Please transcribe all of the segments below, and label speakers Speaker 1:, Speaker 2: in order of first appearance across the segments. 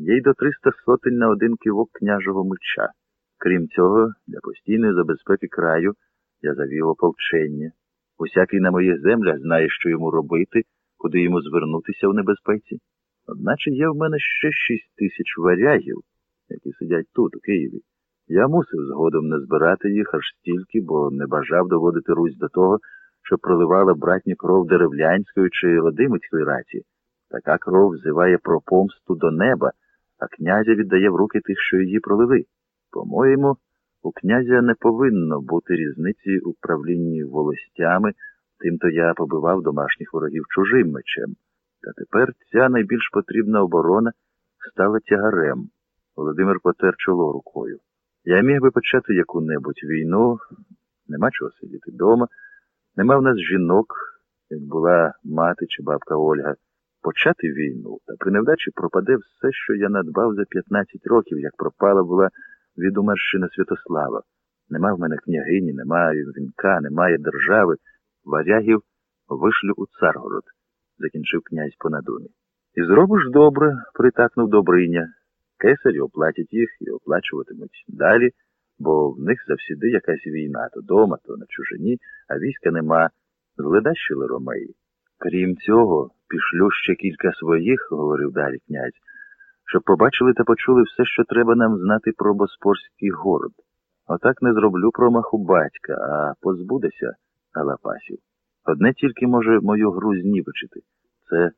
Speaker 1: є й до 300 сотень на один кивок княжого меча. Крім цього, для постійної забезпеки краю я завів ополчення. Усякий на моїх землях знає, що йому робити, куди йому звернутися в небезпеці. Одначе є в мене ще шість тисяч варягів, які сидять тут, у Києві. Я мусив згодом не збирати їх аж стільки, бо не бажав доводити Русь до того, що проливала братню кров деревлянської чи Родимицької раці. Така кров взиває про помсту до неба, а князя віддає в руки тих, що її пролили. По-моєму, у князя не повинно бути різниці у правлінні волостями, тимто я побивав домашніх ворогів чужим мечем. Та тепер ця найбільш потрібна оборона стала тягарем. Володимир потер чоло рукою. Я міг би почати яку-небудь війну, нема чого сидіти вдома, нема в нас жінок, як була мати чи бабка Ольга. Почати війну, та при невдачі пропаде все, що я надбав за 15 років, як пропала була від умерщина Святослава. Нема в мене княгині, немає вінка, немає держави. Варягів вишлю у Царгород, закінчив князь по надумі. І зробиш добре, притакнув Добриня. Кесарі оплатять їх і оплачуватимуть далі, бо в них завсіди якась війна, то дома, то на чужині, а війська нема. Зледащили ромеї. Крім цього, пішлю ще кілька своїх, говорив далі князь, щоб побачили та почули все, що треба нам знати про Боспорський город. Отак не зроблю промаху батька, а позбудеся Галапасів. Одне тільки може мою гру знівечити це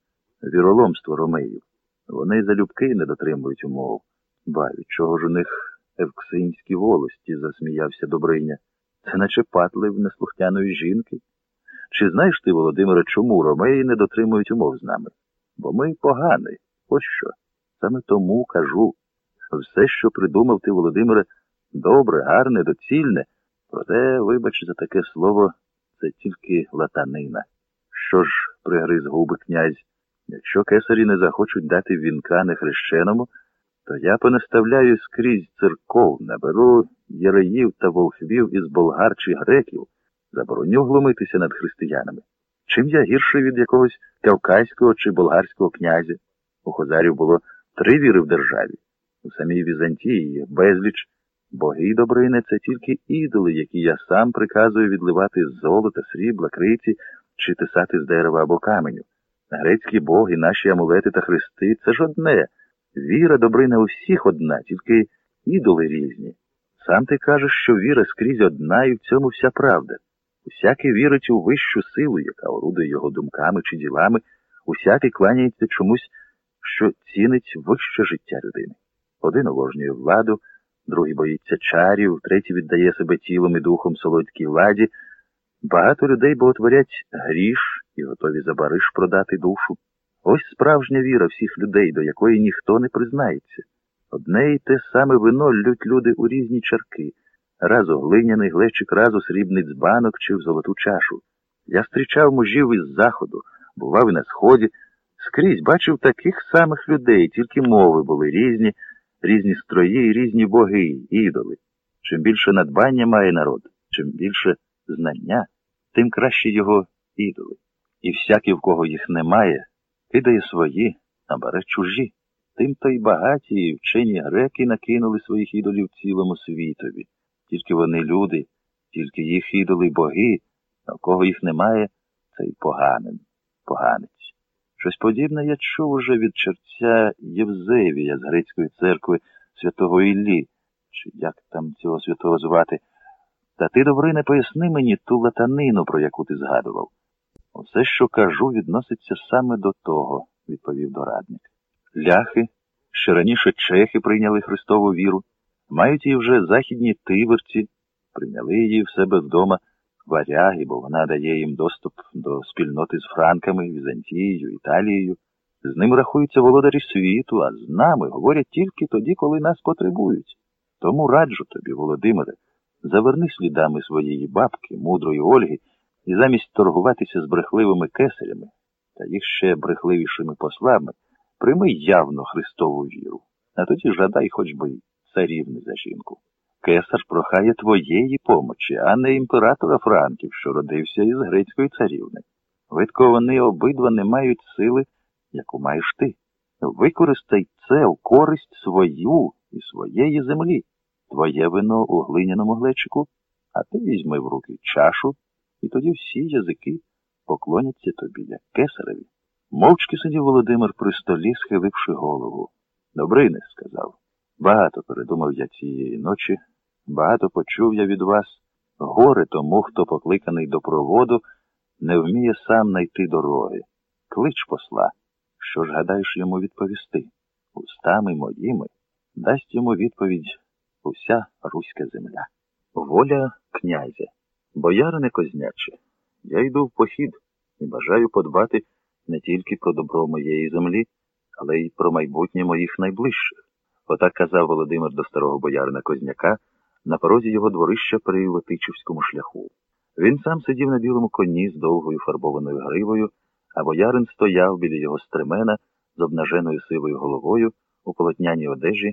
Speaker 1: віроломство ромеїв. Вони залюбки не дотримують умов. Ба, чого ж у них евксинські волості, засміявся Добриня. Це наче патли в неслухняної жінки. Чи знаєш ти, Володимире, чому ромеї не дотримують умов з нами? Бо ми погані. Ось що. Саме тому кажу. Все, що придумав ти, Володимире, добре, гарне, доцільне, проте, вибач, за таке слово, це тільки латанина. Що ж, пригриз губи князь, якщо кесарі не захочуть дати вінка нехрещеному, то я понаставляю скрізь церков, наберу єреїв та волхвів із болгар чи греків, забороню глумитися над християнами. Чим я гірший від якогось кавказького чи болгарського князя? У Хозарів було три віри в державі. У самій Візантії є безліч. Боги добрине це тільки ідоли, які я сам приказую відливати з золота, срібла, криці чи тисати з дерева або каменю. Грецькі боги, наші амулети та хрести це ж одне. Віра добрина у всіх одна, тільки ідоли різні. Сам ти кажеш, що віра скрізь одна, і в цьому вся правда. Усякий вірить у вищу силу, яка орудує його думками чи ділами, усякий кланяється чомусь, що цінить вище життя людини. Один обожнює владу, другий боїться чарів, третій віддає себе тілом і духом солодкій владі. Багато людей боготворять гріш і готові за бариш продати душу. Ось справжня віра всіх людей, до якої ніхто не признається. Одне й те саме вино лють люди у різні чарки, раз глиняний глечик, раз у срібний дзбанок чи в золоту чашу. Я зустрічав мужів із заходу, бував і на сході, скрізь бачив таких самих людей, тільки мови були різні, різні строї і різні боги, ідоли. Чим більше надбання має народ, чим більше знання, тим краще його ідоли. І всякий, в кого їх немає, кидає свої, а бере чужі. Тим то й багаті і вчені греки накинули своїх ідолів цілому світові. Тільки вони люди, тільки їх ідоли боги, а в кого їх немає, це й поганин, поганець. Щось подібне я чув уже від черця Євзевія з грецької церкви святого Іллі, чи як там цього святого звати. Та ти, добре, не поясни мені ту латанину, про яку ти згадував. Усе, що кажу, відноситься саме до того, відповів дорадник. Ляхи, що раніше чехи прийняли Христову віру, мають її вже західні тиверці, прийняли її в себе вдома варяги, бо вона дає їм доступ до спільноти з Франками, Візантією, Італією. З ним рахуються володарі світу, а з нами говорять тільки тоді, коли нас потребують. Тому раджу тобі, Володимире, заверни слідами своєї бабки, мудрої Ольги, і замість торгуватися з брехливими кесарями та їх ще брехливішими послами, прийми явно Христову віру, а тоді жадай хоч би царівни за жінку. Кесар прохає твоєї помочі, а не імператора Франків, що родився із грецької царівни. Видко, вони обидва не мають сили, яку маєш ти. Використай це. в користь свою і своєї землі. Твоє вино у глиняному глечику, а ти візьми в руки чашу, і тоді всі язики поклоняться тобі, як кесареві. Мовчки сидів Володимир при столі, схиливши голову. Добрине, сказав. Багато передумав я цієї ночі, багато почув я від вас. Горе тому, хто покликаний до проводу, не вміє сам найти дороги. Клич посла. Що ж гадаєш йому відповісти? Устами моїми дасть йому відповідь уся руська земля. Воля князя. Боярине козняче, я йду в похід і бажаю подбати не тільки про добро моєї землі, але й про майбутнє моїх найближчих. Отак казав Володимир до старого боярина Козняка на порозі його дворища при Витичівському шляху. Він сам сидів на білому коні з довгою фарбованою гривою, а боярин стояв біля його стремена з обнаженою сивою головою у полотняній одежі